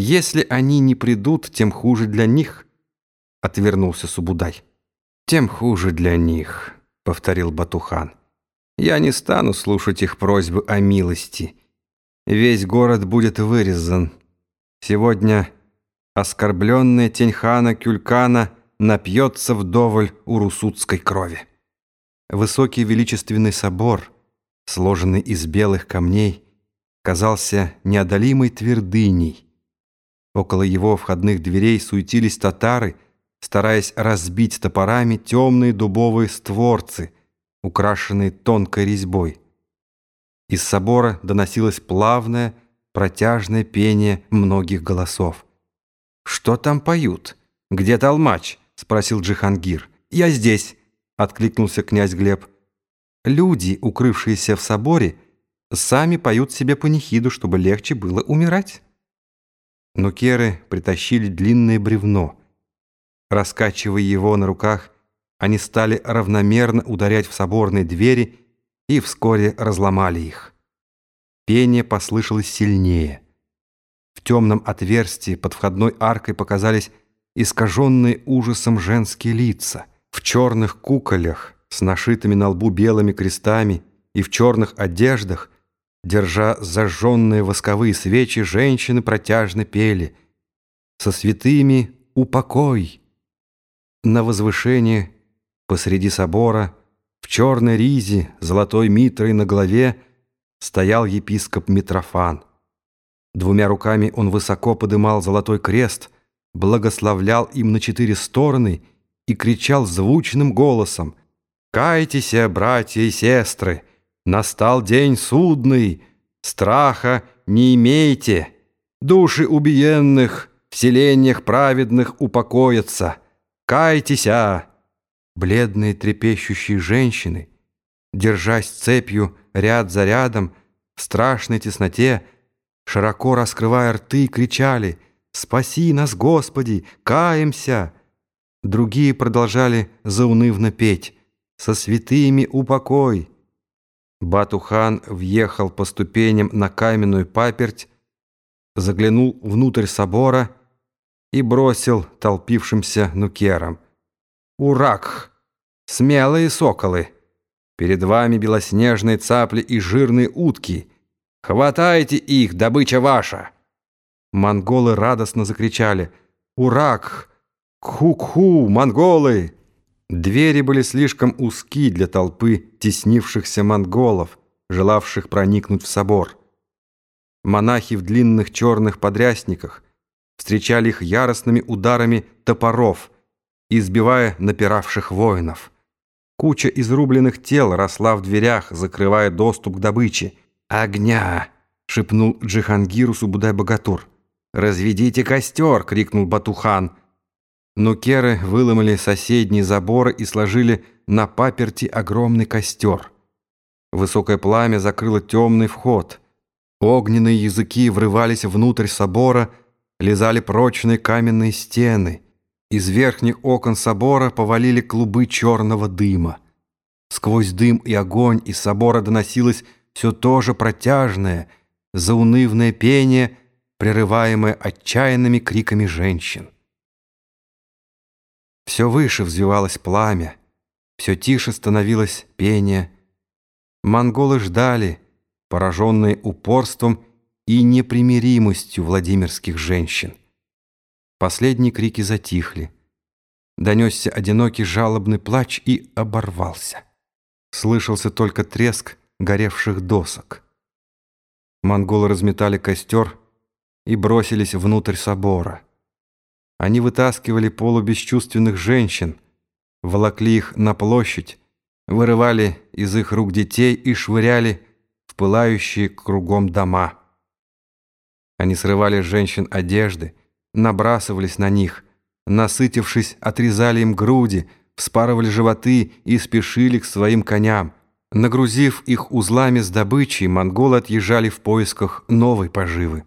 Если они не придут, тем хуже для них, — отвернулся Субудай. Тем хуже для них, — повторил Батухан. Я не стану слушать их просьбы о милости. Весь город будет вырезан. Сегодня оскорбленная Теньхана Кюлькана напьется вдоволь урусутской крови. Высокий величественный собор, сложенный из белых камней, казался неодолимой твердыней. Около его входных дверей суетились татары, стараясь разбить топорами темные дубовые створцы — украшенные тонкой резьбой. Из собора доносилось плавное, протяжное пение многих голосов. «Что там поют? Где толмач?» — спросил Джихангир. «Я здесь», — откликнулся князь Глеб. «Люди, укрывшиеся в соборе, сами поют себе панихиду, чтобы легче было умирать». Нукеры притащили длинное бревно. Раскачивая его на руках, они стали равномерно ударять в соборные двери и вскоре разломали их. Пение послышалось сильнее. В темном отверстии под входной аркой показались искаженные ужасом женские лица. В черных куколях с нашитыми на лбу белыми крестами и в черных одеждах, держа зажженные восковые свечи, женщины протяжно пели «Со святыми упокой!» На возвышении Посреди собора, в черной ризе, золотой митрой на голове, стоял епископ Митрофан. Двумя руками он высоко подымал золотой крест, благословлял им на четыре стороны и кричал звучным голосом «Кайтесь, братья и сестры! Настал день судный! Страха не имейте! Души убиенных в селениях праведных упокоятся! Кайтесь, а!» Бледные трепещущие женщины, держась цепью ряд за рядом, в страшной тесноте, широко раскрывая рты, кричали «Спаси нас, Господи! Каемся!» Другие продолжали заунывно петь «Со святыми упокой!» Батухан въехал по ступеням на каменную паперть, заглянул внутрь собора и бросил толпившимся нукерам. «Урак!» Смелые соколы! Перед вами белоснежные цапли и жирные утки. Хватайте их, добыча ваша!» Монголы радостно закричали «Урак! Кху-кху, монголы!» Двери были слишком узки для толпы теснившихся монголов, желавших проникнуть в собор. Монахи в длинных черных подрясниках встречали их яростными ударами топоров, избивая напиравших воинов. Куча изрубленных тел росла в дверях, закрывая доступ к добыче. «Огня!» — шепнул Джихангиру Субудай-Богатур. «Разведите костер!» — крикнул Батухан. Нукеры выломали соседние заборы и сложили на паперти огромный костер. Высокое пламя закрыло темный вход. Огненные языки врывались внутрь собора, лизали прочные каменные стены — из верхних окон собора повалили клубы черного дыма. Сквозь дым и огонь из собора доносилось все то же протяжное, заунывное пение, прерываемое отчаянными криками женщин. Все выше взвивалось пламя, все тише становилось пение. Монголы ждали, пораженные упорством и непримиримостью владимирских женщин. Последние крики затихли. Донесся одинокий жалобный плач и оборвался. Слышался только треск горевших досок. Монголы разметали костер и бросились внутрь собора. Они вытаскивали полубесчувственных женщин, волокли их на площадь, вырывали из их рук детей и швыряли в пылающие кругом дома. Они срывали с женщин одежды, набрасывались на них, насытившись, отрезали им груди, вспарывали животы и спешили к своим коням. Нагрузив их узлами с добычей, монголы отъезжали в поисках новой поживы.